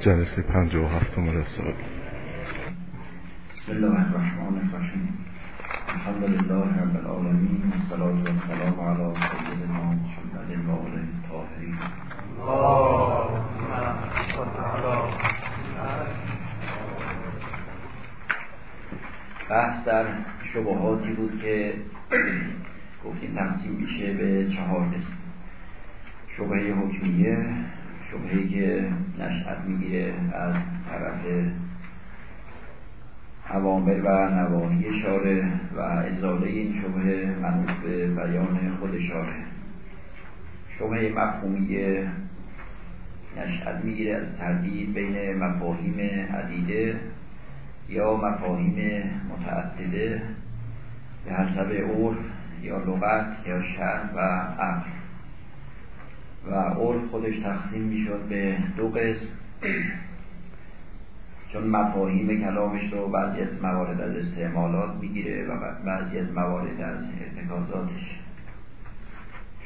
جلسه پنج و هفتم رسال بسم الله الرحمن الرحیم. الحمد لله رب العالمین والصلاة والسلام على سیدنا محمد و آله الطاهرین. بحث در شبهاتی بود که گفتیم تقسیم میشه به چهار قسم. شبهه حکمیه شبهه که نشأت می‌گیره از طرف عوامل و نواهی شاره و ازاله این شبهه منوط به بیان خود شاره. شبهه مفهومیه نشأت می‌گیره از تردید بین مفاهیم عدیده یا مفاهیم متعدده به حسب عرف یا لغت یا شرع و عقل. و عرف خودش تقسیم می‌شد به دو قسم. چون مفاهیم کلامش رو بعضی از موارد از استعمالات می‌گیره و بعضی از موارد از ارتکازاتش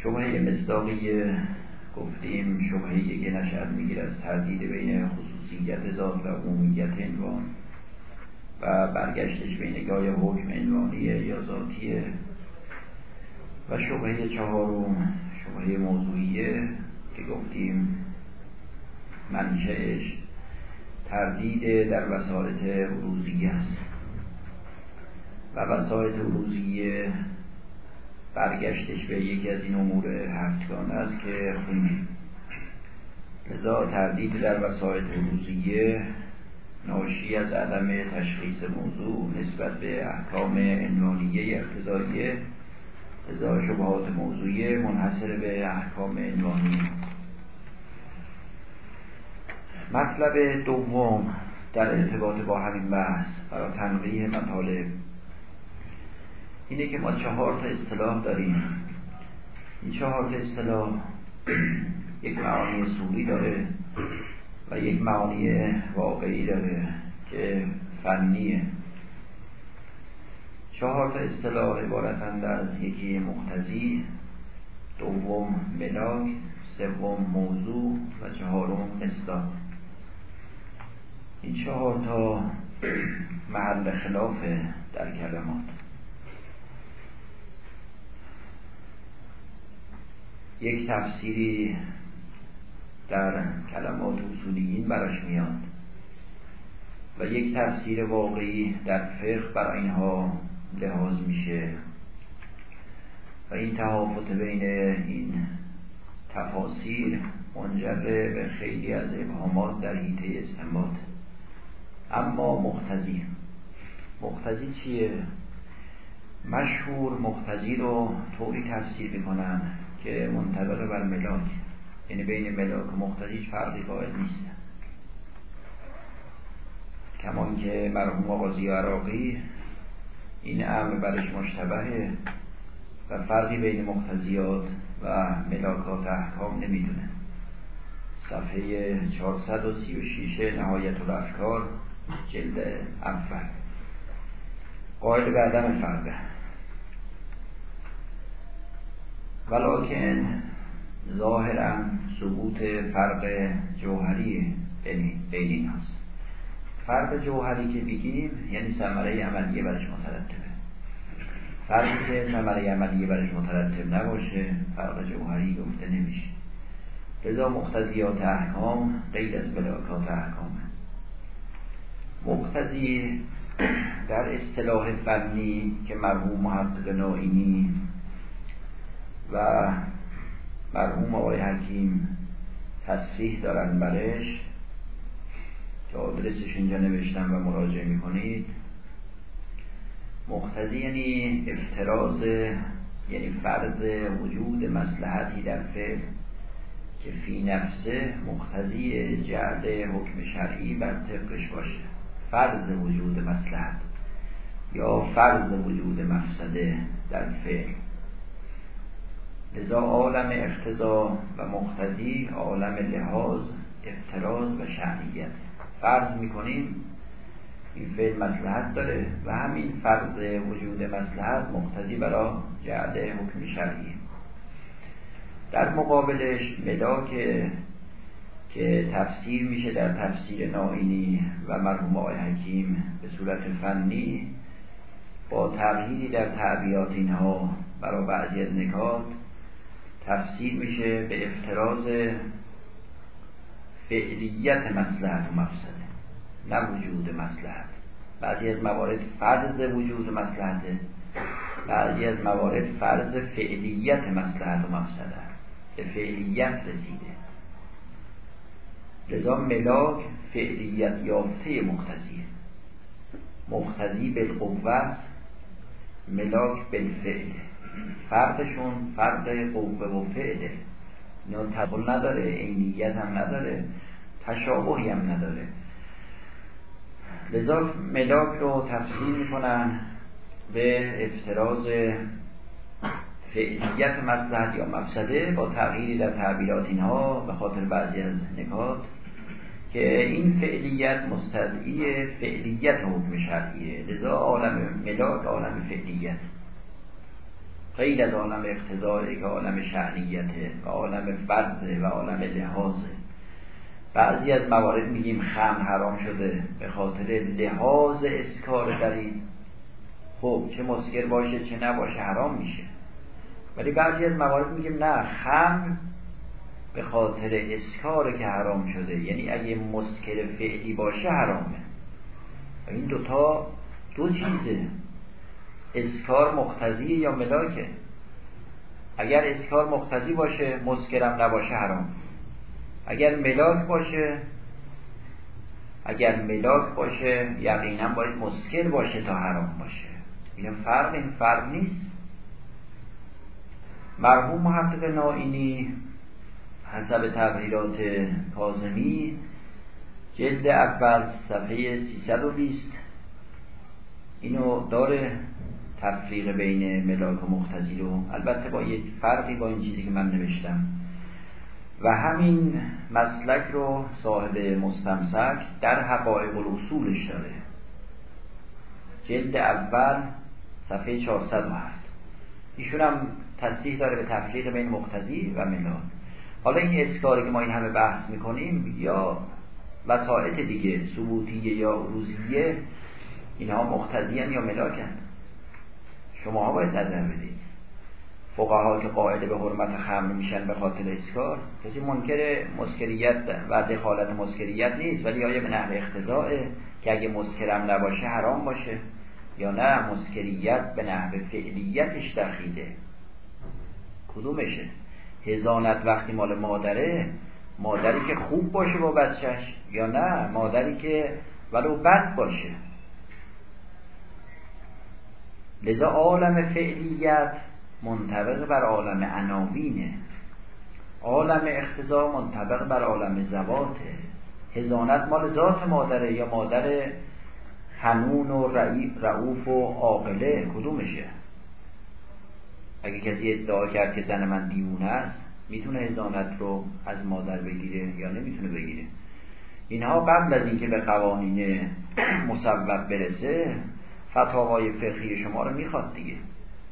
شبهه مصداقی گفتیم شبهه که نشأت می‌گیره از تردید بین خصوصیت ذات و عمومیت عنوان و برگشتش به نگاه حکم عنوانیه یا ذاتیه. و شبهه چهارم شبهه موضوعیه که گفتیم منشأش تردید در وسایط روزیه است. و وسایط روزیه برگشتش به یکی از این امور هفتگان است که خونیم لذا تردید در وسایط روزیه ناشی از عدم تشخیص موضوع نسبت به احکام عنوانیه اقتضاییه لذا شبهات موضوعی منحصر به احکام عنوانی مطلب دوم در ارتباط با همین بحث برای تنقیه مطالب اینه که ما چهار تا اصطلاح داریم. این چهار تا اصطلاح یک معانی سوری داره و یک معانی واقعی داره که فنیه. چهار تا اصطلاح عبارتند از یکی مقتضی دوم ملاک سوم موضوع و چهارم اصلاح این چهار تا محل خلاف در کلمات. یک تفسیری در کلمات اصولیین براش میاد و یک تفسیر واقعی در فقه برای اینها لحاظ میشه. و این تفاوت بین این تفاسیر منجر به خیلی از ابهامات در حیطه استنباط. اما مقتضی. مقتضی چیه؟ مشهور مقتضی رو طوری تفسیر می‌کنن که منطبق بر ملاک. یعنی بین ملاک و مقتضیش فرقی قائل نیست. کمان که مرحوم آقازی عراقی این امر برش مشتبهه و فرقی بین مقتضیات و ملاکات احکام نمی‌دونه. صفحه 436 نهایت الافکار جلد اول. قائل به عدم فرقه. ولیکن ظاهرا ثبوت فرق جوهری بین این هست فرق جوهری که بگیم یعنی ثمره عملیه برش مترتبه. فرقی که ثمره عملیه برش مترتب نباشه فرق جوهری گفته نمیشه. لذا مقتضیات احکام غیر از بلاکات احکامه. مقتضی در اصطلاح فنی که مرحوم محقق نائینی و مرحوم آقای حکیم تصریح دارن برش که آدرسش اینجا نوشتم و مراجعه می‌کنید. مقتضی یعنی افتراز یعنی فرض وجود مسلحتی در فعل که فی نفسه مقتضی جعل حکم شرعی بر طبقش باشه. فرض وجود مسلحت یا فرض وجود مفسده در فعل. لذا عالم اقتضا و مقتضی عالم لحاظ افتراز و شرعیت. فرض می‌کنیم این فعل مسلحت داره و همین فرض وجود مسلحت مقتضی برای جعل حکم شرعی. در مقابلش ملاک که تفسیر میشه در تفسیر نائینی و مرحوم آقای حکیم به صورت فنی با تغییری در تعبیرات اینها برای بعضی از نکات تفسیر میشه به افتراز فعلیت مسلحت و مفسده نه وجود مسلحت بعضی از موارد فرض وجود مسلحته بعضی از موارد فرض فعلیت مسلحت و مفسده. به فعلیت رسیده. لذا ملاک فعلیت یافته مختزیه مختزی بالقوت ملاک بالفعل. فرقشون فرق قوه و فعله. اینا تبول نداره عینیت هم نداره تشابهی هم نداره. لذا ملاک رو تفسیر می‌کنن به افتراز فعلیت مصلحت یا مفسده با تغییری در تعبیرات اینها به خاطر بعضی از نکات که این فعلیت مستدعی فعلیت حکم شرعیه. لذا عالم ملاک عالم فعلیت. غیر از عالم اقتضایی که عالم شعنیته و عالم فرضه و عالم لحاظه. بعضی از موارد میگیم خم حرام شده به خاطر لحاظ اسکار در این خب چه مسکر باشه چه نباشه حرام میشه. ولی بعضی از موارد میگیم نه خم به خاطر اسکار که حرام شده. یعنی اگه مسکر فعلی باشه حرامه. و این دوتا دو چیزه. اسکار مختزی یا ملاکه. اگر اسکار مختزی باشه مسکرم نباشه حرام. اگر ملاک باشه اگر ملاک باشه یقینا باید مسکر باشه تا حرام باشه. این فرق این فرق نیست. مرحوم محقق نائینی حسب تغییرات کازمی جلد اول صفحه 320 اینو داره تفریق بین ملاک و مختزی رو. البته با یک فرقی با این چیزی که من نوشتم. و همین مسلک رو صاحب مستمسک در حقایق الاصولش داره. جلد اول صفحه 407 ایشون هم تصریح داره به تفریق بین مختزی و ملاک حالا این اسکاری که ما این همه بحث می‌کنیم یا وسائط دیگه ثبوتیه یا روزیه اینها مختزی یا ملاکن شما ها باید نظر بدید. فقها که قائل به حرمت خمر میشن به خاطر اسکار کسی منکر مسکریت و دخالت مسکریت نیست ولی آیا به نحو اقتضاءه که اگه مسکرم نباشه حرام باشه؟ یا نه مسکریت به نحو فعلیتش دخیله. کدومشه؟ حضانت وقتی مال مادره مادری که خوب باشه با بچهش یا نه؟ مادری که ولو بد باشه. لذا عالم فعلیت منطبق بر عالم عناوینه. عالم اختزا منطبق بر عالم زواته هزانت مال ذات مادره یا مادر حنون و رعوف و عاقله کدومشه؟ اگه کسی ادعا کرد که زن من دیوونه است می‌تونه هزانت رو از مادر بگیره یا نمی‌تونه بگیره؟ اینها قبل از اینکه به قوانین مصوب برسه فتاوای فقهی شما رو می‌خواد دیگه.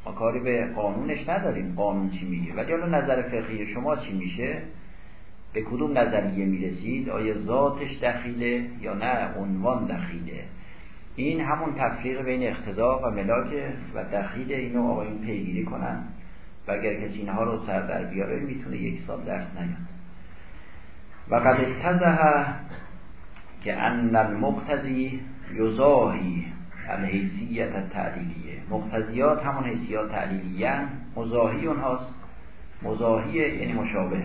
ما کاری به قانونش نداریم قانون چی میگه. ولی حالا نظر فقهی شما چی میشه؟ به کدوم نظریه می‌رسید؟ آیا ذاتش دخیله یا نه؟ عنوان دخیله. این همون تفریق بین اختزا و ملاک و دخیل اینو آقایون پیگیری کنن. و اگر کسی اینها رو سر در بیاره می‌تونه یک سال درس نیاد. و قد که ان المقتضی یزاهی الحیثیت تعلیلیه مقتضیات همون حیثیات تعلیلیه مزاهی اونهاست. مزاهی یعنی مشابه.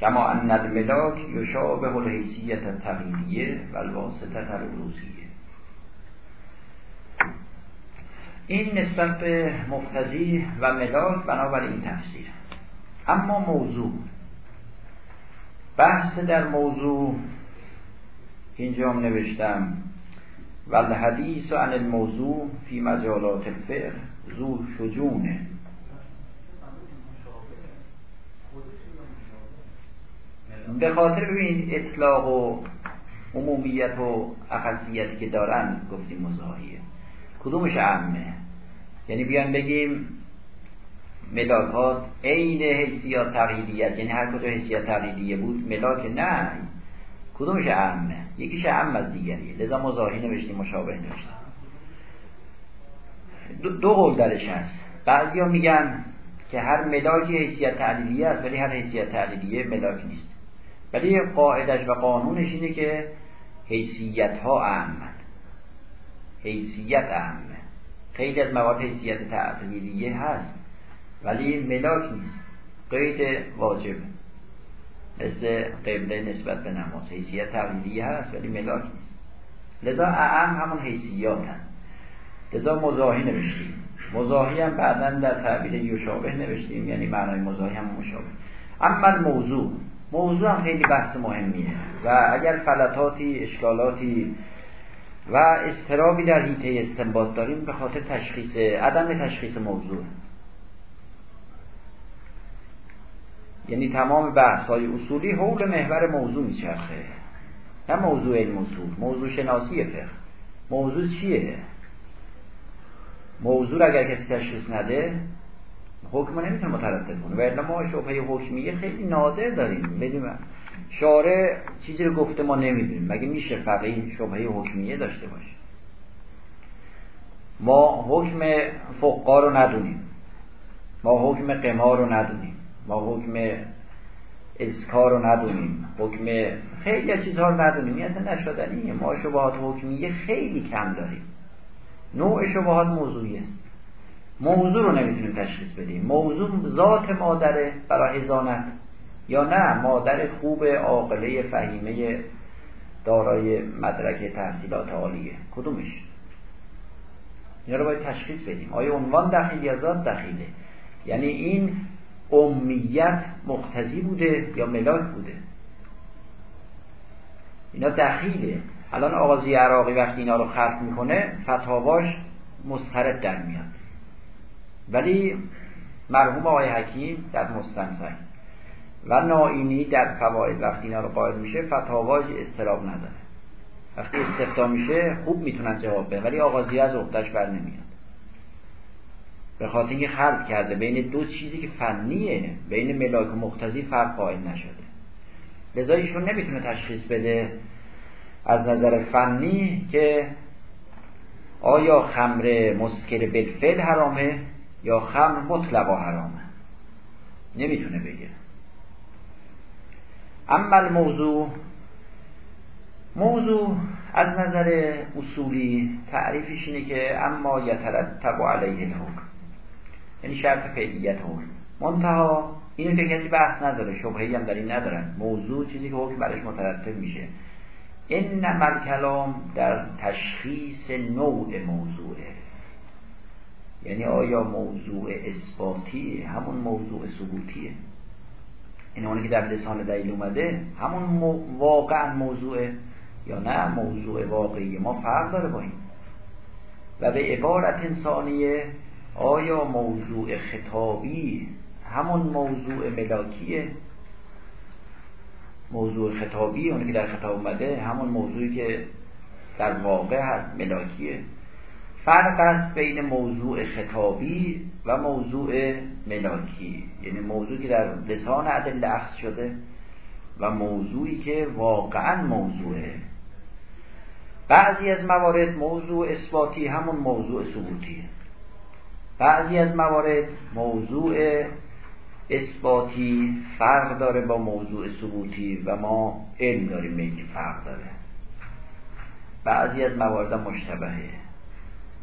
کما ان الملاک یشابه الحیثیت تقلیلیه و الواسطه الروزیه این نسبت به مقتضی و ملاک بنابراین این تفسیر. اما موضوع. بحث در موضوع. اینجا هم نوشتم. و الحدیث عن الموضوع فی مجالات الفقه زو شجونه به خاطر ببینید اطلاق و عمومیت و اخصیتی که دارن گفتیم مزاحیه کدومش عمه یعنی بیان بگیم ملاکات عین حیثیات یعنی هر کدوم حیثیت تقییدیه بود ملاک نه. کدومش اهمه یکیش اهم از دیگریه لذا مزاحی نوشتیم مشابه نوشتیم. دو, دو قول درش هست. بعضیا میگن که هر ملاکی حیثیت تعلیلیه است ولی هر حیثیت تعلیلیه ملاک نیست. ولی قاعدش و قانونش اینه که حیثیت ها اهمن حیثیت اهمه خیلی از مواد حیثیت تعلیلیه هست ولی ملاک نیست. قید واجب مثل قبله نسبت به نماز. حیثیت تعلیلیه هست ولی ملاک نیست. لذا اهم همون حیثیات هم. لذا مزاحی نوشتیم. مزاحی هم بعدا در تعبیر یشابه نوشتیم یعنی معنای مزاحی هم مشابه. اما موضوع. موضوع هم خیلی بحث مهمیه. و اگر فلتاتی اشکالاتی و استرابی در حیطه استنباط داریم به خاطر تشخیص عدم تشخیص موضوع. یعنی تمام بحث های اصولی حول محور موضوع میچرخه. نه موضوع علم اصول موضوع شناسی فقه. موضوع چیه؟ موضوع اگر کسی تشخیص نده حکم نمی‌تونه مترتب کنه. و ما شبهه حکمیه خیلی نادر داریم. بدیم شارع چیزی رو گفته ما نمی‌دونیم. مگه میشه فقیه شبهه حکمیه داشته باشه؟ ما حکم فقا رو ندونیم. ما حکم قمار رو ندونیم. ما حکم اسکار رو ندونیم. حکم خیلی از چیزها رو ندونیم. این اصلا نشدنیه ما شبهات حکمیه خیلی کم داریم. نوع شبهات موضوعی است. موضوع رو نمی‌تونیم تشخیص بدیم. موضوع ذات مادره برای هزانت یا نه مادر خوب عاقله فهیمه دارای مدرک تحصیلات عالیه. کدومش؟ اینا رو باید تشخیص بدیم. آیا عنوان دخیل یا ذات دخیله؟ یعنی این امیت مقتضی بوده یا ملاک بوده. اینا دخیله. الان آغازی عراقی وقتی اینا رو خلق می‌کنه فتاواش مسخرت در میاد. ولی مرحوم آقای حکیم در مستنسک و نائینی در فواید وقتی اینا رو قائل میشه فتاواش استراب نداره. وقتی استفتا میشه خوب می‌تونن جواب بدن ولی آغازی از اختش بر نمیاد. به خاطر اینکه خلق کرده. بین دو چیزی که فنیه بین ملاک و مقتضی فرق قائل نشده. لذا ایشون نمی‌تونه تشخیص بده از نظر فنی که آیا خمر مسکر بالفعل حرامه یا خمر مطلقا حرامه. نمی‌تونه بگه. اما الموضوع موضوع از نظر اصولی تعریفش اینه که اما یترتب علیه الحکم. یعنی شرط فعلیت حکم منتها اینو که کسی بحث نداره شبهی هم در این ندارن. موضوع چیزی که حکم برش مترتب میشه. این کلام در تشخیص نوع موضوعه. یعنی آیا موضوع اثباتی همون موضوع ثبوتیه. این اونی که در لسان دلیل اومده همون واقعا موضوعه یا نه؟ موضوع واقعی. ما فرق داره با این. و به عبارت انسانیه آیا موضوع خطابی همون موضوع ملاکیه؟ موضوع خطابی اونی که در خطاب اومده همون موضوعی که در واقع هست ملاکیه. فرق است بین موضوع خطابی و موضوع ملاکی. یعنی موضوعی که در لسان عدل اخذ شده و موضوعی که واقعا موضوعه. بعضی از موارد موضوع اثباتی همون موضوع ثبوتیه. بعضی از موارد موضوع اثباتی فرق داره با موضوع ثبوتی و ما علم داریم به اینکه فرق داره. بعضی از موارد مشتبهه.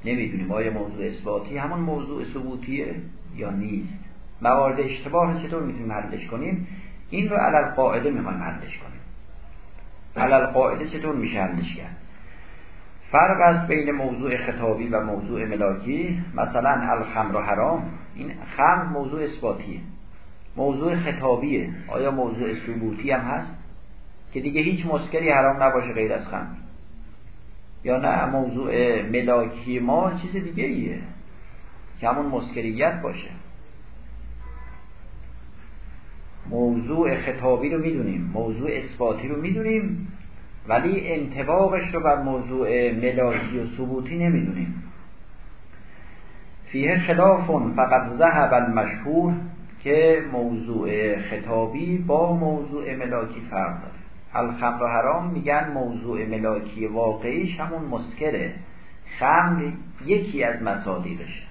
نمی‌دونیم آیا موضوع اثباتی همون موضوع ثبوتیه یا نیست. موارد اشتباه چطور می‌تونیم حلش کنیم؟ این رو علل قاعده می‌خوایم حلش کنیم. علل قاعده چطور میشه حلش کرد؟ فرق است بین موضوع خطابی و موضوع ملاکی مثلا الخمر حرام این خمر موضوع اثباتیه. موضوع خطابیه. آیا موضوع ثبوتی هم هست؟ که دیگه هیچ مسکری حرام نباشه غیر از خمر. یا نه موضوع ملاکی ما چیز دیگه ایه که همون مسکریت باشه. موضوع خطابی رو می‌دونیم. موضوع اثباتی رو می‌دونیم. ولی انتباقش رو بر موضوع ملاکی و ثبوتی نمی‌دونیم. فیه خلاف فقط ذهب المشهور که موضوع خطابی با موضوع ملاکی فرق داره. الخمر حرام میگن موضوع ملاکی واقعیش همون مسکره. خمر یکی از مصادیقشه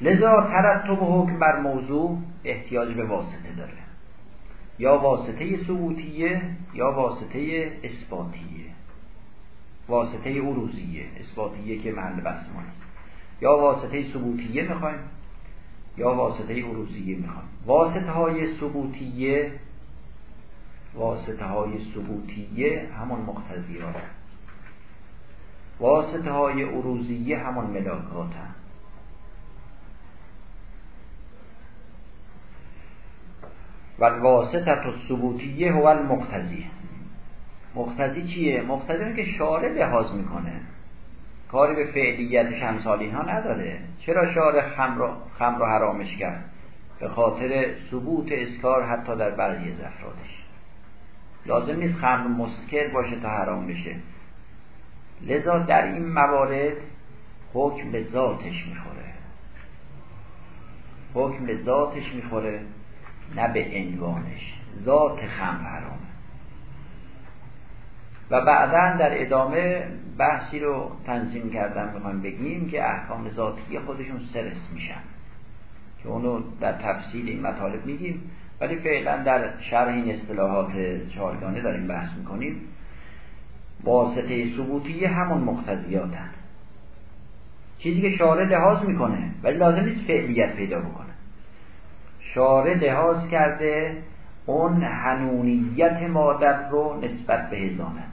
لذا ترتب حکم بر موضوع احتیاج به واسطه داره. یا واسطه ثبوتیه یا واسطه اثباتیه. واسطه عروضیه اثباتیه که محل بحث یا واسطه ثبوتیه می‌خوایم یا واسطه عروضیه می‌خوایم. واسطه های ثبوتیه واسطه های ثبوتیه همون مقتضیات واسطه های عروضیه همون ملاکات. و واسطه ثبوتیه هو المقتضی. مقتضی چیه؟ مقتضی که شارع لحاظ می‌کنه. کاری به فعلیت شمسال اینها نداره. چرا شارع خمر, رو حرامش کرد؟ به خاطر ثبوت اسکار حتی در بعضی از افرادش. لازم نیست خمر مسکر باشه تا حرام بشه. لذا در این موارد حکم به ذاتش می‌خوره. حکم به ذاتش می‌خوره. نه به عنوانش ذات خمر حرامه و بعدا در ادامه بحثی رو تنظیم کردن می‌خوایم بگیم که احکام ذاتی خودشون سرس میشن. که اونو در تفصیل این مطالب میگیم. ولی فعلا در شرح این اصطلاحات چهارگانه داریم بحث می‌کنیم. واسطه ثبوتی همون مقتضیاتن. چیزی که شارع لحاظ می‌کنه ولی لازم نیست فعلیت پیدا بکنه. شارع لحاظ کرده اون حنونیت مادر رو نسبت به هزانت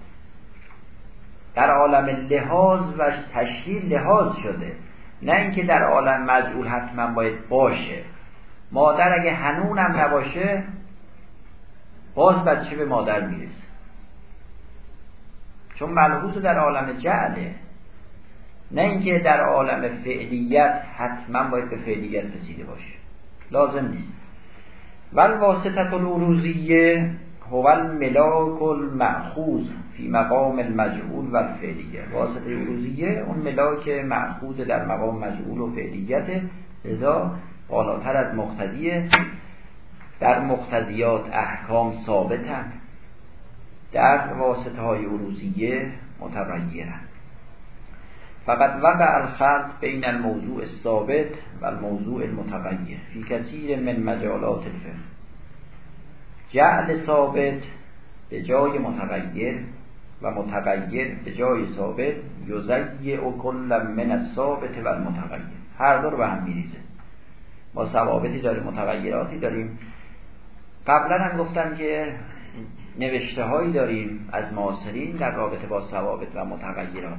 در عالم لحاظ و تشکیل لحاظ شده. نه اینکه در عالم مجعول حتما باید باشه. مادر اگه هنونم نباشه باز بچه به مادر می‌رسه. چون ملحوظ در عالم جعله نه اینکه در عالم فعلیت حتما باید به فعلیت رسیده باشه. لازم نیست. ول واسطت العروضیه هو الملاک المعخوض فی مقام المجعول و فعلیه واسطه عروضیه اون ملاک معخوض در مقام مجعول و فعلیت لذا بالاتر از مقتضیه. در مقتضیات احکام ثابتن. در واسطه های عروضیه متغیرن. فقط وقع الخلط بین الموضوع الثابت و الموضوع المتغیر فی کثیر من مجالات الفقه. جعل ثابت به جای متغیر و متغیر به جای ثابت یزیع و کل من الثابت و المتغیر. هر دو رو به هم میریزه. ما ثوابتی داریم متغیراتی داریم. قبلا هم گفتم که نوشته هایی داریم از معاصرین در رابطه با ثوابت و متغیرات.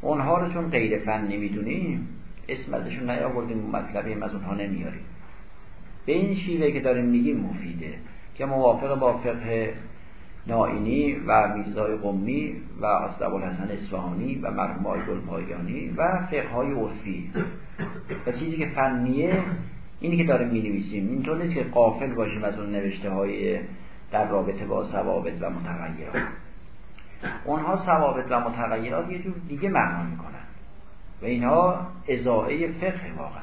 اونها رو چون غیر فن نمی‌دونیم اسم ازشون نیاوردیم مطلبی از اونها نمیاریم. به این شیوه که داریم میگیم مفیده که موافق با فقه نائینی و میرزای قمی و اصدب الحسن اصفهانی و مرحوم آقای پایانی و فقه های عرفی. و چیزی که فنیه اینی که داریم می نویسیم اینطور نیست که قافل باشیم از اون نوشته های در رابطه با ثوابت و متغیرات. اونها ثوابت و متغیرات یه جور دیگه معنا می‌کنن. و اینها ازاعه فقه واقعا.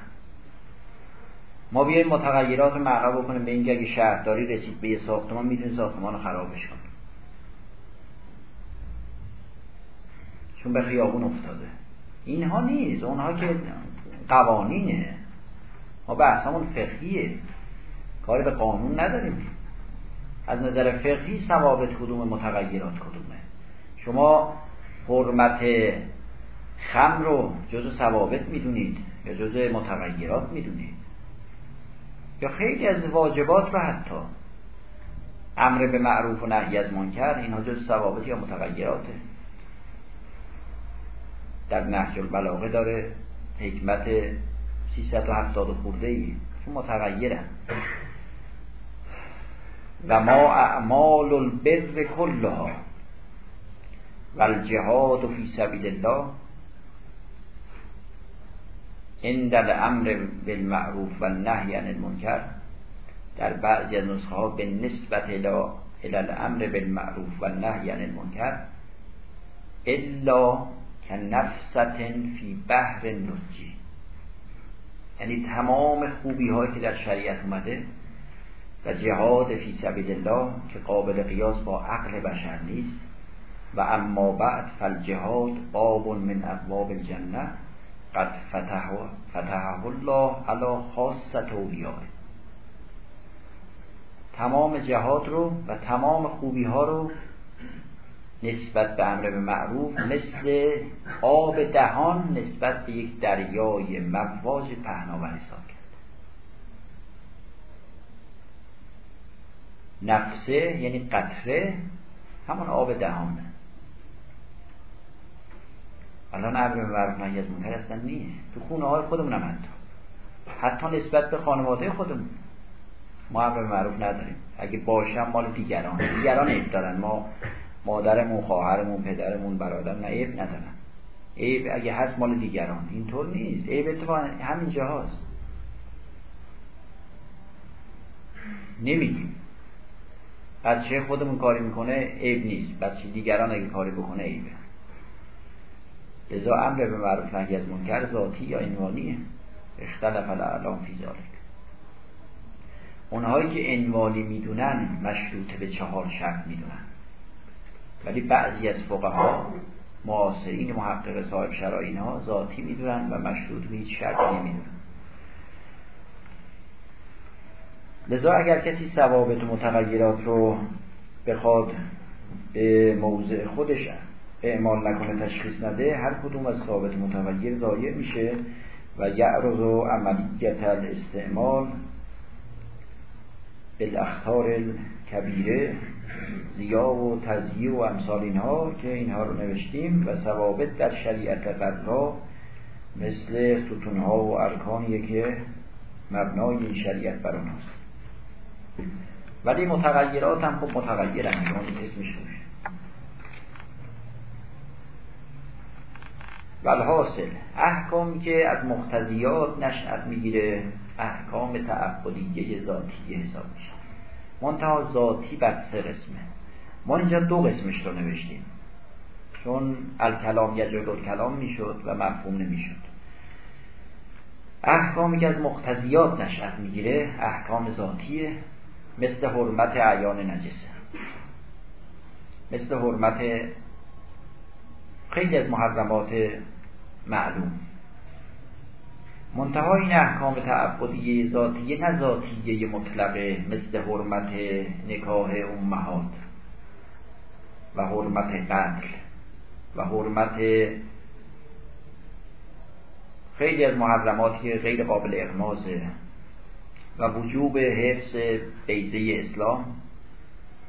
ما بیایم متغیرات رو معقب بکنیم به اینکه اگه شهرداری رسید به یه ساختمان می‌تونه ساختمان رو خرابش کنه چون به خیابون افتاده. اینها نیست. اونها که قوانینه. ما بحثمون فقهیه. کاری به قانون نداریم. از نظر فقهی ثوابت کدوم متغیرات کدومه؟ شما حرمت خم رو جز ثوابت می‌دونید یا جز متغیرات می‌دونید. یا خیلی از واجبات رو حتی. امر به معروف و نهی از منکر اینها جز ثوابت یا متغیراته. در نهج البلاغه داره حکمت 370 خورده ای متغیرن. و ما اعمال البر کلها. و الجهاد فی سبیل الله عند الامر بالمعروف و نهی عن المنکر در بعضی از نسخه ها به نسبت الى الامر بالمعروف و نهی عن المنکر الا که نفستن فی بحر نجی یعنی تمام خوبی هایی که در شریعت اومده و جهاد فی سبیل الله که قابل قیاس با عقل بشر نیست و اما بعد فالجهاد باب من ابواب الجنه قد فتحه الله علی خاصت اولیاء تمام جهاد رو و تمام خوبی ها رو نسبت به امر به معروف مثل آب دهان نسبت به یک دریای مواج پهناور حساب کرد نفسه یعنی قطره همون آب دهانه الان امر به نهی از منکر اصلا نیست. تو خونه های خودمون هم حتی. حتی نسبت به خانواده خودمون. ما امر معروف نداریم. اگه باشم مال دیگران. دیگران عیب دارن. ما مادرمون خواهرمون پدرمون برادر نه عیب ندارن. عیب اگه هست مال دیگران. اینطور نیست. عیب اتفاقا همین جاهاست نمیگیم. بچه خودمون کاری می‌کنه عیب نیست. بچه دیگران اگه کاری بکنه عیبه. لذا امر به معروف نهی از منکر ذاتی یا عنوانیه اختلف الاعلام فی ذالک اونهایی که عنوانی می‌دونن مشروط به چهار شرط می‌دونن. ولی بعضی از فقها معاصرین محقق صاحب شرایین ها ذاتی می‌دونن و مشروط به هیچ شرطی نمی‌دونن. لذا اگر کسی ثوابت متغیرات رو بخواد به موضع خودش اعمال نکنه تشخیص نده هر کدوم از ثابت متغیر ضایع میشه و یعرض و عملیت الاستعمال بالاختار کبیره زیا و تزیه و امثال اینها که اینها رو نوشتیم و ثوابت در شریعت قدرها مثل ستونها و ارکانیه که مبنای این شریعت بر اوناست ولی متغیرات هم خب متغیرن چون اسمش والحاصل احکامی که از مختزیات نشأت می‌گیره. احکام تعبدیه ذاتی حساب میشه. منتها ذاتی بر سه قسمه. ما اینجا دو قسمش رو نوشتیم. چون الکلام یجل الکلام می‌شد و مفهوم نمی‌شد. احکامی که از مختزیات نشأت می‌گیره احکام ذاتیه. مثل حرمت عیان نجسه مثل حرمت خیلی از محرمات معلوم. منتها این احکام تعبدیه ذاتیه نه ذاتیه مطلقه مثل حرمت نکاح امهات و حرمت قتل و حرمت خیلی از محرمات که غیر قابل اغمازه و وجوب حفظ بیزه اسلام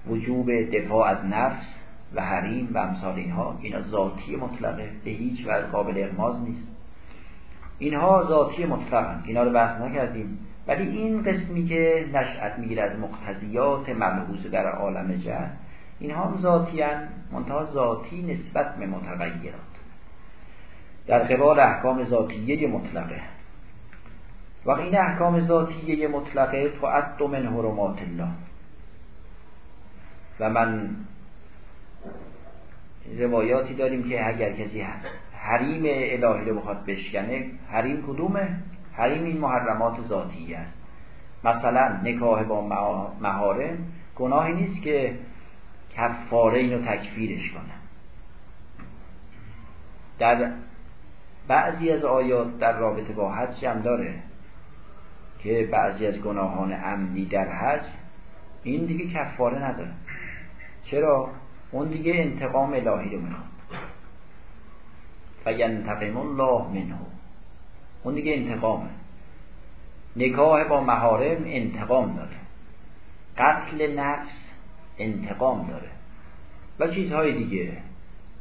وجوب دفاع از نفس و حریم و امثال اینها اینا ذاتی مطلقه به هیچ وجه قابل اغماز نیست. اینها ذاتی مطلقن اینا رو بحث نکردیم. ولی این قسمی که نشأت می‌گیره از مقتضیات ملحوظ در عالم جهل اینها هم ذاتی منتها ذاتی نسبت به متغیرات. در قبال احکام ذاتیه مطلقه. و این احکام ذاتیه مطلقه تعد من حرمات الله. و من روایاتی داریم که اگر کسی حریم الهی رو بخواد بشکنه حریم کدومه؟ حریم این محرمات ذاتی است مثلا نکاح با مهارم گناهی نیست که کفاره اینو تکفیرش کنه در بعضی از آیات در رابطه با حج هم داره که بعضی از گناهان عمدی در حج این دیگه کفاره نداره چرا؟ اون دیگه انتقام الهی رو می‌خواد. فینتقم الله منه. اون دیگه انتقامه. نکاح با محارم انتقام داره. قتل نفس انتقام داره. و چیزهای دیگه.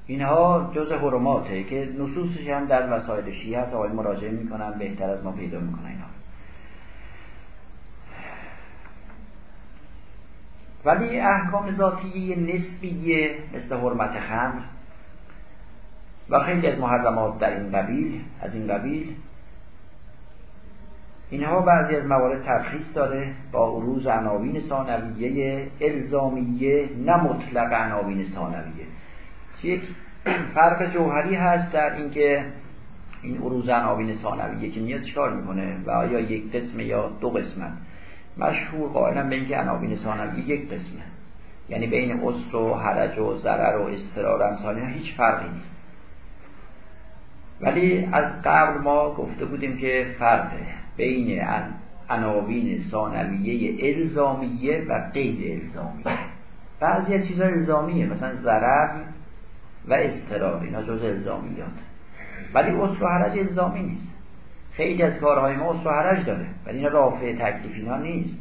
اینها جز حرماته که نصوصش هم در وسایل شیعه هست آقای مراجعه می‌کنن. بهتر از ما پیدا می‌کنن اینها. ولی احکام ذاتی نسبیه مثل حرمت خمر. و خیلی از محرمات در این قبیل از این قبیل اینها بعضی از موارد ترخیص داره با عروض عناوین ثانویه الزامیه نه مطلق عناوین ثانویه. یک فرق جوهری هست در اینکه این عروض عناوین ثانویه که میاد چکار می‌کنه؟ و آیا یک قسم یا دو قسمه مشهور قائلا به اینکه عناوین ثانویه یک قسمه. یعنی بین اصل و حرج و ضرر و استرار امثال هیچ فرقی نیست. ولی از قبل ما گفته بودیم که فرقه بین عناوین ثانویه الزامیه و غیر الزامیه. بعضی از چیزها الزامیه مثلا ضرر و استرار اینا جز الزامیات. ولی اصل و حرج الزامی نیست. خیلی از کارهای ما اصل و حرج داره ولی اینا رافع تکلیف اینا نیست.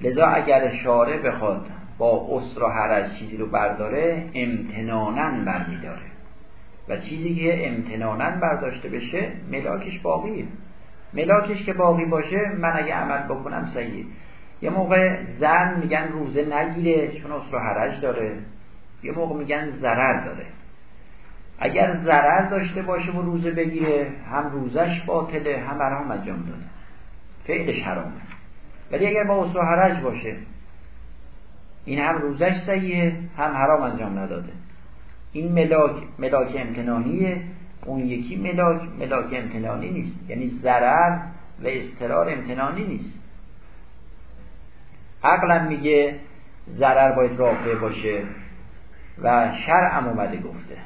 لذا اگر شاره بخواد با اصل و حرج چیزی رو برداره امتنانن برمیداره. و چیزی که امتنانن برداشته بشه ملاکش باقیه ملاکش که باقی باشه من اگه عمل بکنم صحیح. یه موقع زن میگن روزه نگیره چون اصل و حرج داره. یه موقع میگن ضرر داره. اگر ضرر داشته باشه و روزه بگیره هم روزش باطله هم حرام انجام داده. فعلش حرامه ولی اگر با اصل و حرج باشه این هم روزش صحیحه هم حرام انجام نداده. این ملاک ملاک امتنانیه. اون یکی ملاک ملاک امتنانی نیست. یعنی ضرر و استرار امتنانی نیست. عقلم میگه ضرر باید رافع باشه و شرعم اومده گفته.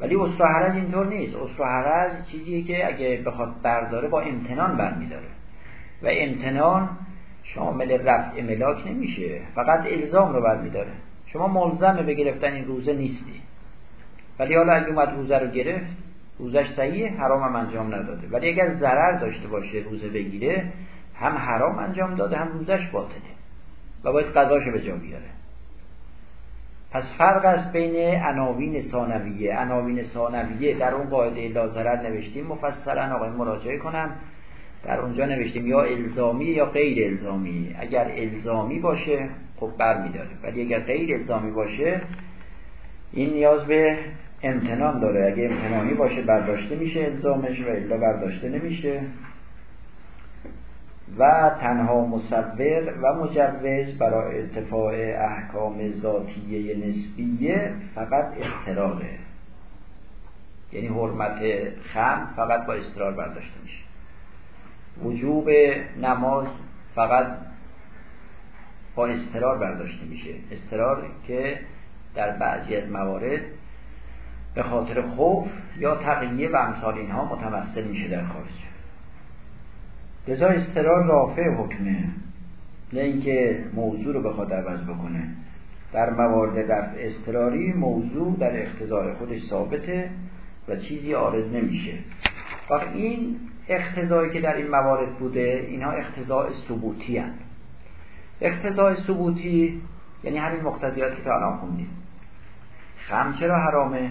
ولی اصل حرج اینطور نیست. اصل حرج چیزیه که اگه بخواد برداره با امتنان برمیداره. و امتنان شامل رفع ملاک نمیشه. فقط الزام رو برمیداره. شما ملزم به گرفتن این روزه نیستی. ولی حالا اگه اومد روزه رو گرفت روزش صحیح حرام هم انجام نداده. ولی اگر ضرر داشته باشه روزه بگیره هم حرام انجام داده هم روزش باطله. و باید قضاشو به جا بیاره. پس فرق است بین عناوین ثانویه. عناوین ثانویه در اون قاعده لازرر نوشتیم مفصلا آقای مراجعه کنم. در اونجا نوشتیم یا الزامی یا غیر الزامی. اگر الزامی باشه خب بر میداره ولی اگر غیر الزامی باشه این نیاز به امتنان داره. اگه امتنانی باشه برداشته میشه الزامش و الا برداشته نمیشه. و تنها مصور و مجوز برای ارتفاع احکام ذاتیه نسبیه فقط اختراله یعنی حرمت خم فقط با استرار برداشته میشه. وجوب نماز فقط با استرار برداشته میشه. استرار که در بعضی از موارد به خاطر خوف یا تقییه و امثال اینها متمثل میشه در خارج. لذا استرار رافع حکمه نه اینکه موضوع رو بخواد عوض بکنه. در موارد رفع استراری موضوع در اختزار خودش ثابته و چیزی آرز نمیشه. و این اختزایی که در این موارد بوده اینها اختزاع ثبوتی هست اختزاع ثبوتی یعنی همین مقتضیاتی که الان خوندیم. خم چرا حرامه؟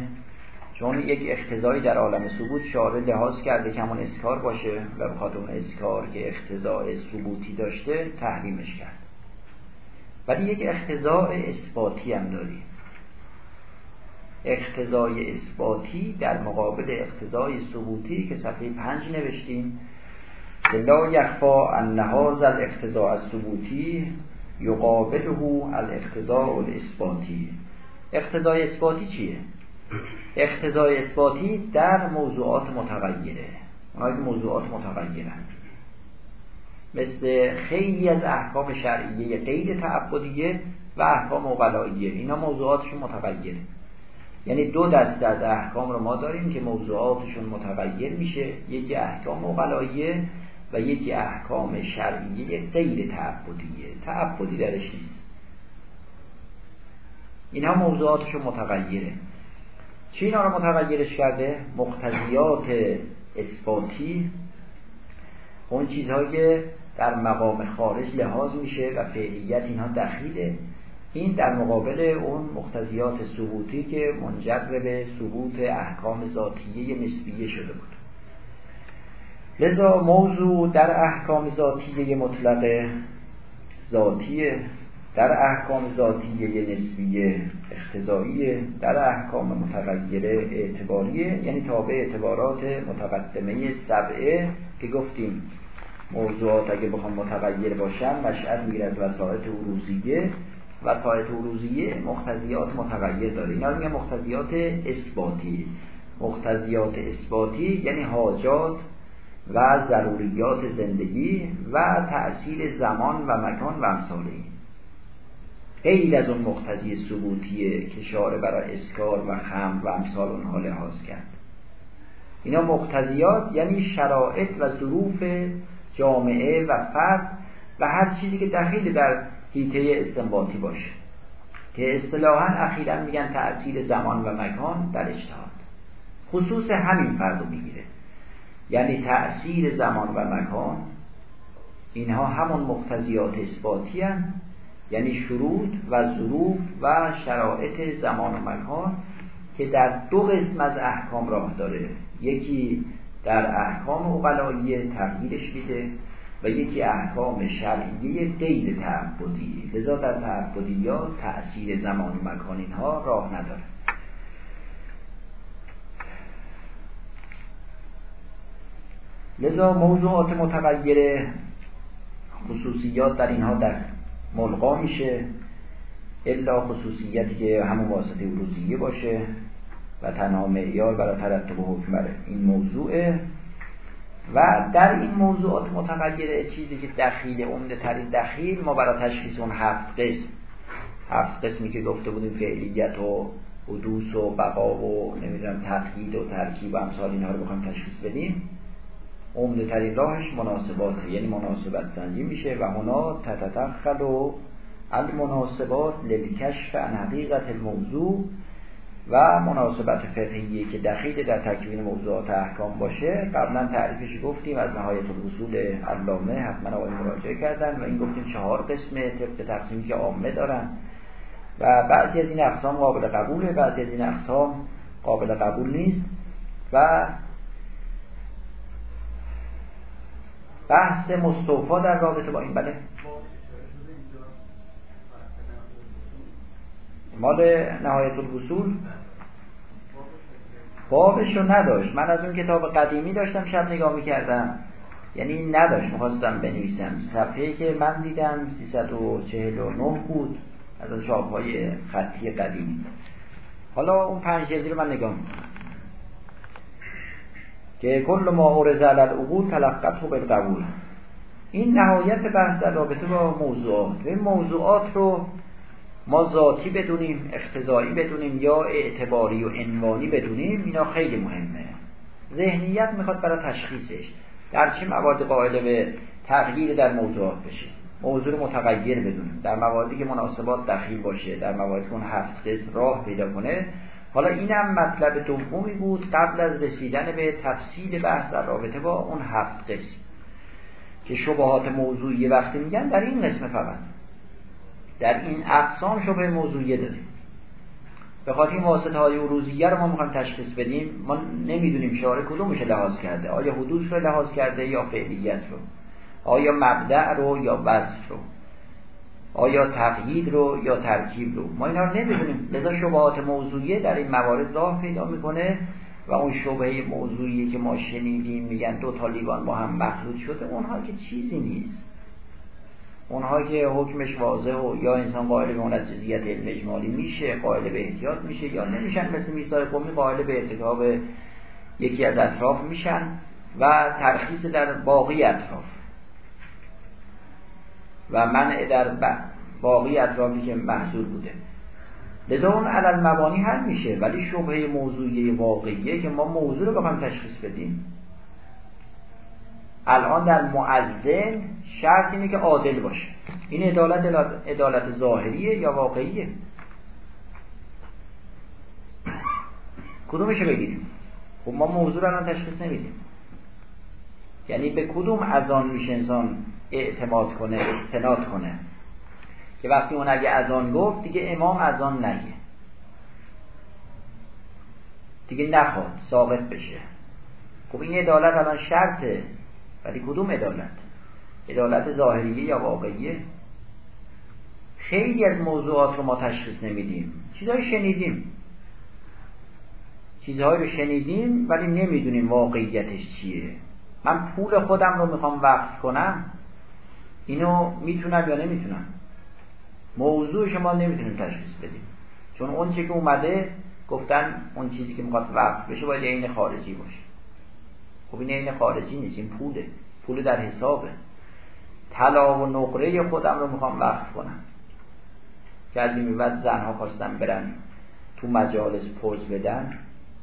چون یک اختزایی در عالم ثبوت شاره لحاظ کرده که همون اسکار باشه و بخاطر اون اسکار که اختزاع ثبوتی داشته تحریمش کرد. ولی یک اختزاع اثباتی هم داریم. اختزای اثباتی در مقابل اختزای ثبوتی که صفحه پنج نوشتیم لا یخفا ان هذا الاختزاع الثبوتی یقابله الاختزاع الاثباتی. اختزای اثباتی چیه؟ اختزای اثباتی در موضوعات متغیره. اونها موضوعات متغیرن. مثل خیلی از احکام شرعیه غیر تعبدیه و احکام اقلاییه اینا موضوعاتشون متغیره. یعنی دو دسته از احکام رو ما داریم که موضوعاتشون متغیر میشه. یکی احکام اقلاییه و یکی احکام شرعیه غیر تعبدیه. تعبدی درش نیست. اینها موضوعاتشون متغیره. چی اینا رو متغیرش کرده؟ مقتضیات اثباتی. اون چیزهایی که در مقام خارج لحاظ میشه و فعلیت اینها دخیله. این در مقابل اون مقتضیات ثبوتی که منجر به ثبوت احکام ذاتیه نسبیه شده بود. لذا موضوع در احکام ذاتیه مطلقه ذاتیه. در احکام ذاتیه نسبیه اختزاییه در احکام متغیره اعتباریه. یعنی تابع اعتبارات متقدمه سبعه که گفتیم. موضوعات اگه بخوام متغیر باشن مشعر می‌گیرد وسائط عروضیه وسایط عروضیه مختزیات متغیر داره. اینا رو مختزیات اثباتی مختزیات اثباتی یعنی حاجات و ضروریات زندگی و تأثیر زمان و مکان و امثال این. غیر از اون مختزی ثبوتیه که شاره برای اسکار و خم و امثال اونها لحاظ کرد. اینا مقتضیات یعنی شرایط و ظروف جامعه و فرد و هر چیزی که دخیل در حیطه استنباطی باشه. که اصطلاحا اخیرا میگن تأثیر زمان و مکان در اجتهاد. خصوص همین فرد رو می‌گیره. یعنی تأثیر زمان و مکان. اینها همون مقتضیات اثباتی هن. یعنی شروط و ظروف و شرایط زمان و مکان که در دو قسم از احکام راه داره. یکی در احکام اقلایی تغییرش میده و یکی احکام شرعیه غیر تعبدی. لذا در تعبدیات تأثیر زمان و مکان اینها راه نداره. لذا موضوعات متغیر خصوصیات در اینها در ملغا میشه الا خصوصیتی که همون واسطه روزیه باشه و تنها معیار برای ترتب حکم بر این موضوعه. و در این موضوعات متغیره چیزی که دخیل عمده ترین دخیل ما برای تشخیص اون هفت قسم. هفت قسمی که گفته بودیم فعلیت و حدوث و بقا و نمی‌دونم تقیید و ترکیب و امثال اینها رو بخوایم تشخیص بدیم. عمده ترین راهش مناسبات یعنی مناسبت سنجی میشه و هنا تتدخل و المناسبات للکشف عن حقیقت الموضوع و مناسبت فقهیه که دخیل در تکوین موضوعات احکام باشه. قبلا تعریفش گفتیم از نهایت الوصول علامه حتما آقای مراجعه کردن و این گفتیم چهار قسم طبق تقسیمی که عامه دارن و بعضی از این اقسام قابل قبوله بعضی از این اقسام قابل قبول نیست و بحث مستوفا در رابطه با این بله. مال نهایت الوصول. بابش رو نداشت. من از اون کتاب قدیمی داشتم شب نگاه می‌کردم. یعنی نداشت می‌خواستم بنویسم. صفحه که من دیدم 349 بود از شاب های خطی قدیمی. حالا اون پنج جلدی رو من نگاه می‌کنم. که کل ما عرض علی العقول تلقته بالقبول این نهایت بحث در رابطه با موضوعات. این موضوعات رو ما ذاتی بدونیم اختزایی بدونیم یا اعتباری و عنوانی بدونیم اینا خیلی مهمه. ذهنیت می‌خواد برای تشخیصش. در چه موارد قائل به تغییر در موضوعات بشه. موضوع متغیر بدونیم. در مواردی که مناسبات دخیل باشه در مواردی که اون هفت راه پیدا کنه حالا اینم مطلب دومی بود قبل از رسیدن به تفصیل بحث در رابطه با اون هفت قسم که شبهات موضوعی وقتی میگن در این قسم فقط. در این اقسام شبه موضوعیه داریم. به خاطر این واسطه های روزیه رو ما می‌خوایم تشخیص بدیم. ما نمی‌دونیم شعار کدومش لحاظ کرده. آیا حدوث رو لحاظ کرده یا فعلیت رو؟ آیا مبدع رو یا وصف رو؟ آیا تقیید رو یا ترکیب رو؟ ما اینا رو نمی‌دونیم. لذا شبهات موضوعیه در این موارد راه پیدا می‌کنه و اون شبهه موضوعی که ما شنیدیم میگن دو تا لیوان با هم مخلوط شده اونها که چیزی نیست. اونها که حکمش واضح و یا انسان قائل به اون از جزیت علم اجمالی میشه قائل به احتیاط میشه یا نمیشن. مثل میسای قومی قائل به ارتکاب یکی از اطراف میشن و ترخیص در باقی اطراف. و منع در باقی اطرافی که محضور بوده. لذا اون علل مبانی حل میشه ولی شبهه موضوعی واقعیه که ما موضوع رو بخوایم تشخیص بدیم. الان در معزن شرط اینه که عادل باشه. این عدالت عدالت ظاهریه یا واقعیه؟ کدومش بگیریم؟ خب ما موضوع رو الان تشخیص نمیدیم. یعنی به کدوم از آن میشه انسان اعتماد کنه استناد کنه؟ که وقتی اون اگه از آن گفت دیگه امام از آن نگه. دیگه نخواد ثابت بشه. خب این عدالت الان شرطه. ولی کدوم عدالت؟ عدالت ظاهریه یا واقعیه؟ خیلی از موضوعات رو ما تشخیص نمیدیم. چیزهایی شنیدیم. چیزهایی رو شنیدیم ولی نمی‌دونیم واقعیتش چیه. من پول خودم رو می‌خوام وقف کنم اینو می‌تونم یا نمی‌تونم؟ موضوع شما نمی‌تونیم تشخیص بدیم. چون اون چی که اومده گفتن اون چیزی که می‌خواد وقت بشه باید عین خارجی باشه. خب این عین خارجی نیست این پوله. پول در حسابه. طلا و نقره خودم رو می‌خوام وقت کنم. که از این بعد زنها خواستن برن تو مجالس پوز بدن.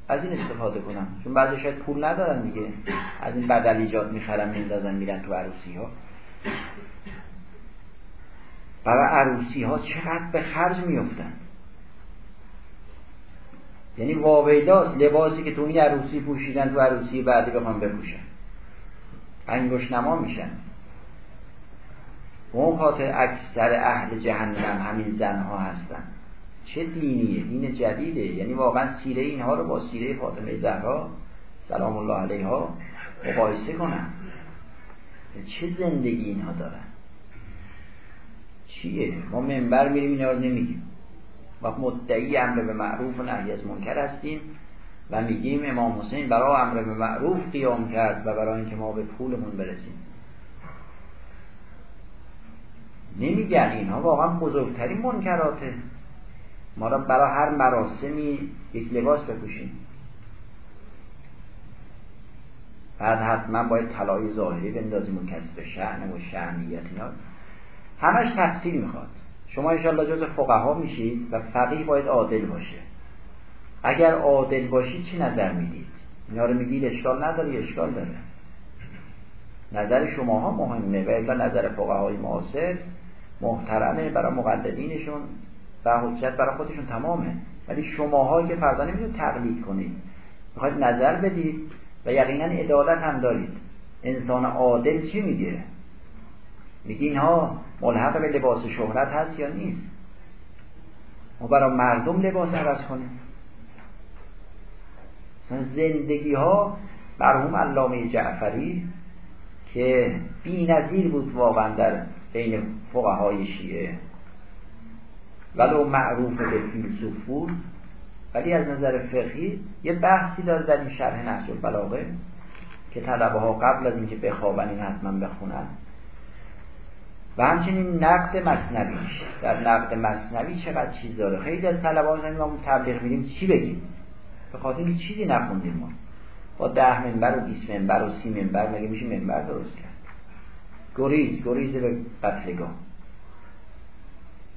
از این استفاده کنم. چون بعضی شاید پول ندارن دیگه. از این بدلیجات می‌خرن میندازن میرن تو عروسی ها برای عروسی ها چقدر به خرج میفتن یعنی واویداست لباسی که تو این عروسی پوشیدن تو عروسی بعدی بخوام بپوشن. انگوش نما میشن اون خاطر اکثر اهل جهنم همین زنها هستن. چه دینیه؟ دین جدیده. یعنی واقعا سیره اینها رو با سیره فاطمه زهرا سلام الله علیها مقایسه کنن. چه زندگی اینها دارن؟ چیه؟ ما منبر میریم اینا رو نمیگیم. و مدعی امر به معروف و نهی از منکر هستیم و میگیم امام حسین برای امر به معروف قیام کرد و برای اینکه ما به پولمون برسیم. نمیگن اینها. واقعا بزرگترین منکراته. ما را برای هر مراسمی یک لباس بپوشیم. بعد حتما باید طلای ظاهری بندازیم و کسب شعن و شعنیت اینا. همش تفصیل می‌خواد. شما انشاءالله جز فقها میشید و فقیه باید عادل باشه. اگر عادل باشید چی نظر می‌دید؟ اینا رو میگید اشکال نداره اشکال داره. نظر شماها مهمه و نظر فقهای معاصر محترمه برای مقلدینشون و حجت برای خودشون تمامه. ولی شماها که فردا نمی‌تونید تقلید کنید. می‌خواید نظر بدید و یقینا عدالت هم دارید. انسان عادل چی میگه؟ میگه اینها ملحق به لباس شهرت هست یا نیست؟ ما برای مردم لباس عوض کنیم. زندگی ها مرحوم علامه جعفری که بی نظیر بود واقعا در بین فقهای شیعه. ولو معروف به فیلسوف بود ولی از نظر فقهی یه بحثی داره در این شرح نهج البلاغه که طلبه ها قبل از اینکه بخوابن این حتما بخونن. و همچنین نقد مصنویش. در نقد مصنوی چقدر چیز داره؟ خیلی از طلبه ها ما تبلیغ میریم چی بگیم؟ به خاطر اینکه چیزی نخوندیم ما. با ده منبر و 20 منبر و سی منبر مگه میشه منبر درست کرد؟ گریز گریز به قتلگاه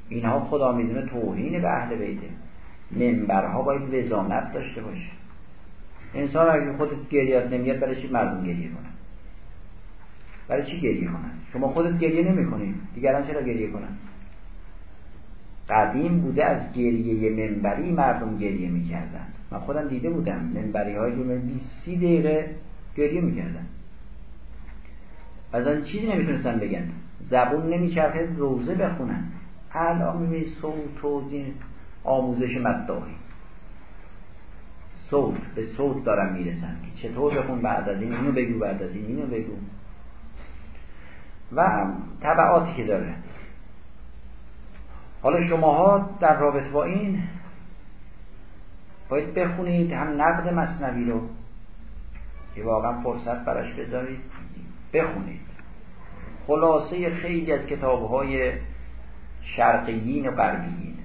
اینها خدا می‌دونه توهین به اهل بیته منبرها باید وزانت داشته باشه. انسان اگه خودت گریت نمیاد برای چی مردم گریه کنن؟ برای چی گریه کنن؟ شما خودت گریه نمی دیگران چرا گریه کنن؟ قدیم بوده از گریه منبری مردم گریه می‌کردن. من خودم دیده بودم منبری هایی که 20 دقیقه گریه می‌کردن. از چیزی نمی‌تونستن بگن. زبون نمیچرخه روزه بخونن. الان می‌بینی صوت و آموزش مدداهی صوت به صوت دارم می‌رسن که چطور بخون بعد از این اینو بگو بعد از این اینو بگو. و طبعاتی که داره. حالا شماها در رابطه با این باید بخونید هم نقد مصنوی رو که واقعا فرصت براش بذارید. بخونید. خلاصه خیلی از کتاب های شرقیین و غربیین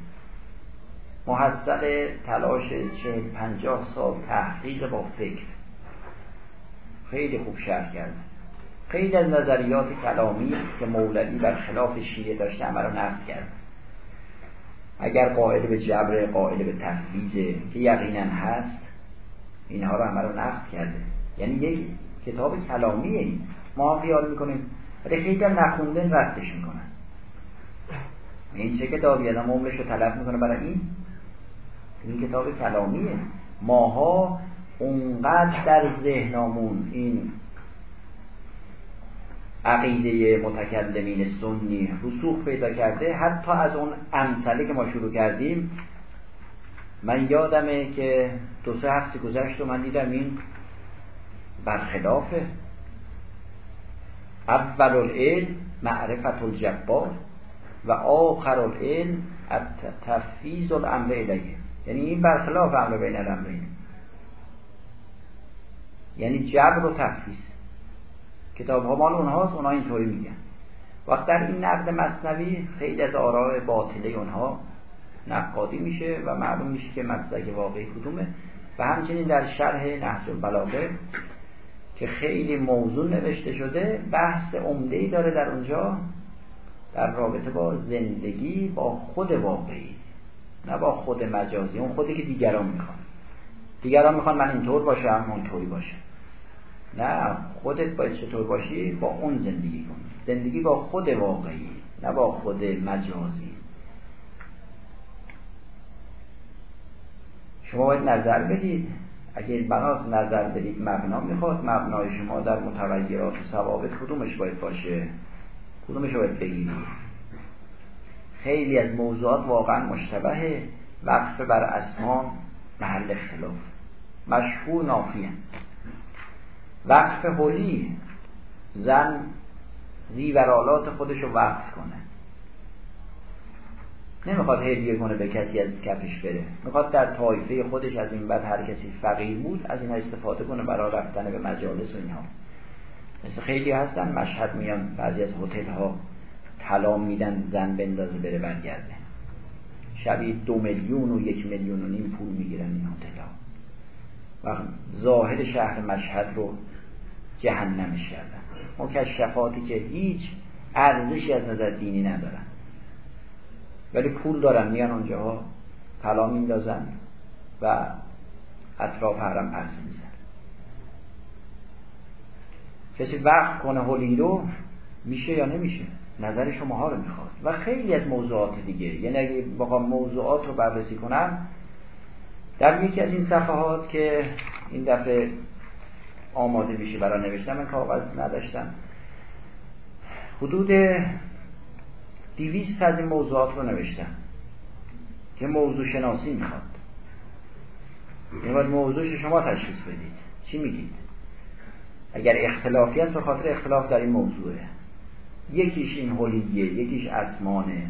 محصل تلاش چهل پنجاه سال تحقیق با فکر. خیلی خوب شرح کرده خیلی از نظریات کلامی که مولوی بر خلاف شیعه داشته همه رو نقد کرد. اگر قائل به جبر قائل به تفویضه که یقینا هست اینها رو همه رو نقد کرده. یعنی یک کتاب کلامیه این ما خیال می‌کنیم. ولی خیلی هم نخوندن رفتش می‌کنن. این چه کتابی؟ آدم عمرش رو طلب می‌کنه. برای این این کتاب کلامیه. ماها اونقدر در ذهنمون این عقیده متکلمین سنی رسوخ پیدا کرده حتی از اون امثله که ما شروع کردیم من یادمه که دو سه هفته گذشت و من دیدم این برخلافه اول العلم معرفت الجبار. و آخر العلم تفیز الامر الیه. یعنی این برخلاف امر بین الامرین. یعنی جبر و تفیز کتاب ها مال اونهاست اونها اینطوری میگن. وقت در این نقد مصنوی خیلی از آراء باطله اونها نقادی میشه و معلوم میشه که مسلک واقعی کدومه. و همچنین در شرح نهج البلاغه که خیلی موضوع نوشته شده بحث عمده ای داره در اونجا. در رابطه با زندگی با خود واقعی نه با خود مجازی اون خودی که دیگران می‌خوان. دیگران می‌خوان من اینطور باشم اونطوری باشم نه خودت باید چطور باشی؟ با اون زندگی کن. زندگی با خود واقعی نه با خود مجازی. شما باید نظر بدید. اگر بناس نظر بدید مبنا می‌خواد. مبنای شما در متغیرات و ثوابت کدومش باید باشه؟ کدومش باید بگیرید خیلی از موضوعات واقعا مشتبه وقف بر اسمان محل اختلاف مشهور نافیه. وقف حلی زن زیورالات خودش رو وقف کنه. نمی‌خواد هدیه کنه به کسی از کفش بره. می‌خواد در طایفه خودش از این بعد هر کسی فقیر بود از اینها استفاده کنه برای رفتن به مجالس و اینها. مثل خیلی هستن مشهد میان بعضی از هتل ها طلا میدن زن بندازه بره برگرده. شبیه دو میلیون و یک میلیون و نیم پول می‌گیرن این هتل ها و ظاهر شهر مشهد رو جهنمش کردن. مکشفاتی که هیچ ارزشی از نظر دینی ندارن. ولی پول دارن میان اونجاها طلا میندازن و اطراف حرم عرض میزن کسی وقت کنه هولی رو میشه یا نمیشه؟ نظر شماها رو می‌خواد. و خیلی از موضوعات دیگه. یعنی اگه بخوام موضوعات رو بررسی کنم در یکی از این صفحات که این دفعه آماده میشه برای نوشتم من کاغذ نداشتم حدود دیویست از این موضوعات رو نوشتم که موضوع شناسی می‌خواد. این باید موضوعش شما تشخیص بدید. چی میگید؟ اگر اختلافی است به خاطر اختلاف در این موضوعه. یکیش این هولیه یکیش اسمانه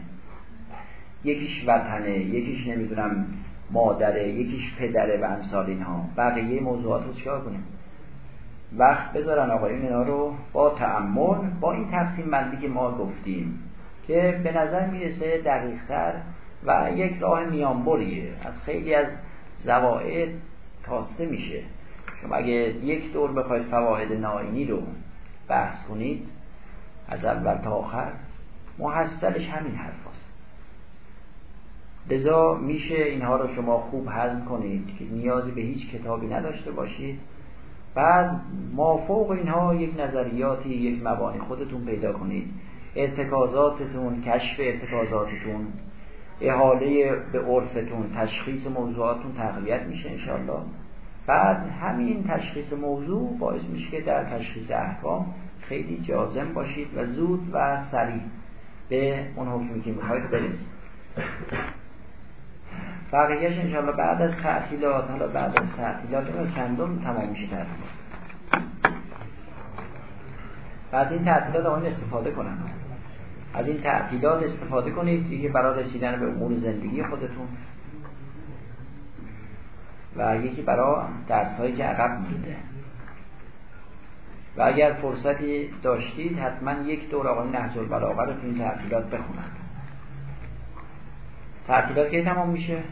یکیش وطنه یکیش نمی‌دونم مادره یکیش پدره و امثال اینها. بقیه موضوعات رو چیکار کنیم؟ وقت بذارن آقایون اینا رو با تعمل با این تقسیم بندی که ما گفتیم که به نظر می‌رسه دقیقتر و یک راه میانبریه. از خیلی از زوائد کاسته میشه. شما اگه یک دور بخواید فواید ناینی رو بحث کنید از اول تا آخر محصلش همین حرف هست لذا میشه اینها رو شما خوب هضم کنید که نیازی به هیچ کتابی نداشته باشید. بعد مافوق اینها یک نظریاتی یک مبانی خودتون پیدا کنید. ارتکازاتتون کشف ارتکازاتتون احاله به عرفتون تشخیص موضوعاتتون تقویت میشه انشالله بعد همین تشخیص موضوع باعث میشه که در تشخیص احکام خیلی جازم باشید و زود و سریع به اون حکمی که می‌خواید برسید. بقیهش انشاءالله بعد از تعطیلات حالا بعد از تعطیلات چندم تمام میشه تعطیلات. و از این تعطیلات آقایون استفاده کنن. از این تعطیلات استفاده کنید دیگه برای رسیدن به امور زندگی خودتون و یکی برای درس هایی که عقب مونده. و اگر فرصتی داشتید حتما یک دور آقای نهج البلاغه رو تو این تعطیلات بخونند تعطیلات که تمام میشه؟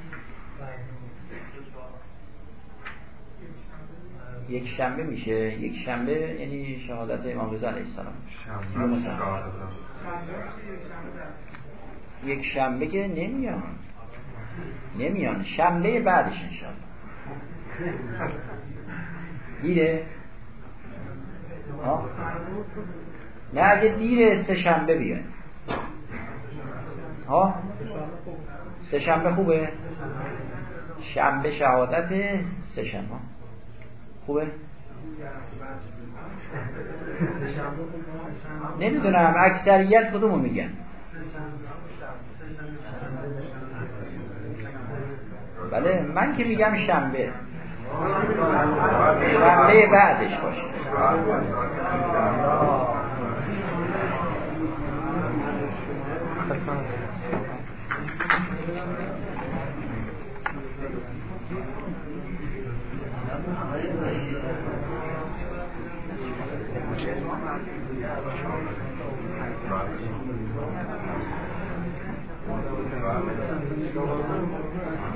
یک شنبه میشه. یک شنبه یعنی شهادت امام رضا علیه السلام. یک شنبه که نمیان. نمیان. شنبه بعدش انشاءالله. دیره؟ نه اگه دیره سه شنبه بیان ها؟ سه شنبه خوبه؟ شنبه شهادت سه شنبه. خوبه؟ نمی‌دونم اکثریت کدومو میگن؟ بله من که میگم شنبه شنبه بعدش باشه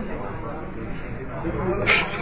Thank you. Obrigado.